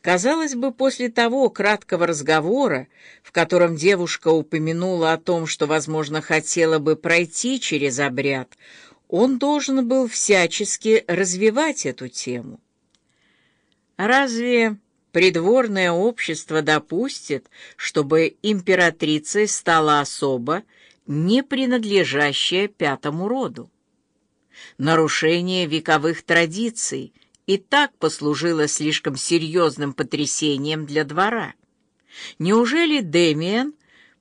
Казалось бы, после того краткого разговора, в котором девушка упомянула о том, что, возможно, хотела бы пройти через обряд, он должен был всячески развивать эту тему. Разве придворное общество допустит, чтобы императрицей стала особа, не принадлежащая пятому роду? Нарушение вековых традиций — и так послужило слишком серьезным потрясением для двора. Неужели Демиан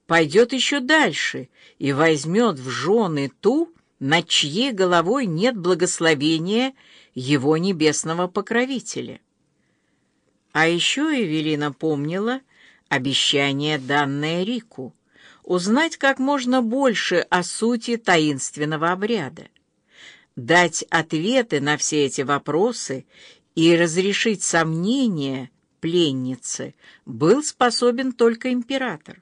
пойдет еще дальше и возьмет в жены ту, над чьей головой нет благословения его небесного покровителя? А еще Эвелина помнила обещание, данное Рику, узнать как можно больше о сути таинственного обряда дать ответы на все эти вопросы и разрешить сомнения пленницы был способен только император.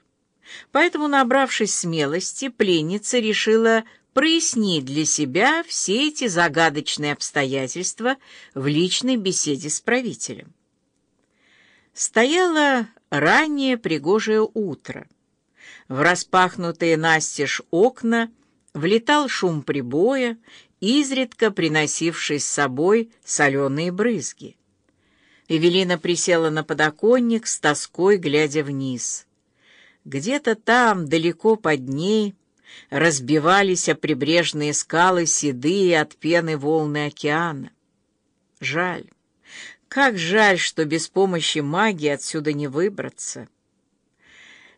Поэтому, набравшись смелости, пленница решила прояснить для себя все эти загадочные обстоятельства в личной беседе с правителем. Стояло раннее пригожее утро. В распахнутые настежь окна влетал шум прибоя, изредка приносивший с собой соленые брызги. Эвелина присела на подоконник с тоской, глядя вниз. Где-то там, далеко под ней, разбивались о прибрежные скалы седые от пены волны океана. Жаль, как жаль, что без помощи магии отсюда не выбраться.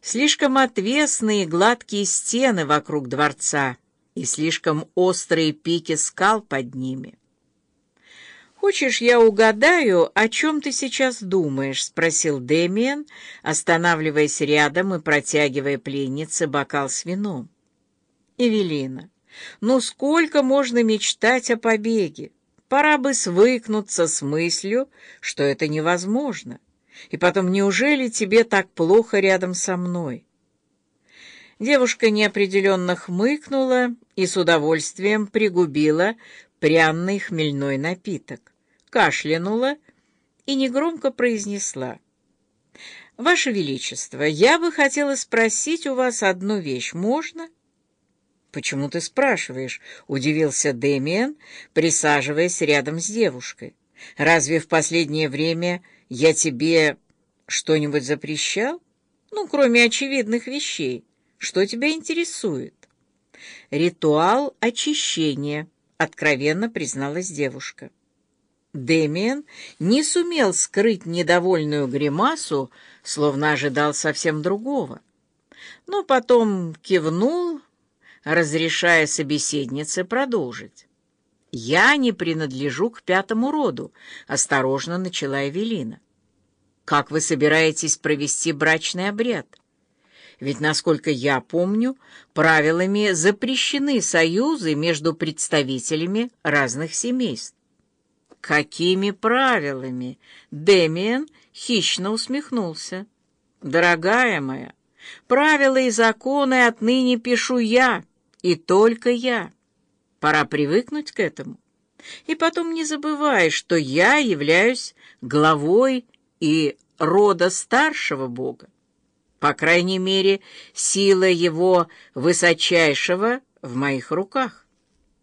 Слишком отвесные гладкие стены вокруг дворца — и слишком острые пики скал под ними. «Хочешь, я угадаю, о чем ты сейчас думаешь?» — спросил Дэмиен, останавливаясь рядом и протягивая пленнице бокал с вином. «Эвелина, ну сколько можно мечтать о побеге? Пора бы свыкнуться с мыслью, что это невозможно. И потом, неужели тебе так плохо рядом со мной?» Девушка неопределенно хмыкнула и с удовольствием пригубила пряный хмельной напиток, кашлянула и негромко произнесла. «Ваше Величество, я бы хотела спросить у вас одну вещь. Можно?» «Почему ты спрашиваешь?» — удивился Дэмиен, присаживаясь рядом с девушкой. «Разве в последнее время я тебе что-нибудь запрещал? Ну, кроме очевидных вещей». Что тебя интересует? Ритуал очищения, откровенно призналась девушка. Дэмиен не сумел скрыть недовольную гримасу, словно ожидал совсем другого. Но потом кивнул, разрешая собеседнице продолжить. «Я не принадлежу к пятому роду», — осторожно начала Эвелина. «Как вы собираетесь провести брачный обряд?» Ведь, насколько я помню, правилами запрещены союзы между представителями разных семейств. «Какими правилами?» Демиан хищно усмехнулся. «Дорогая моя, правила и законы отныне пишу я, и только я. Пора привыкнуть к этому. И потом не забывай, что я являюсь главой и рода старшего бога. По крайней мере, сила его высочайшего в моих руках.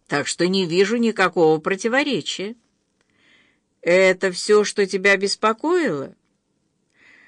Так что не вижу никакого противоречия. Это все, что тебя беспокоило?»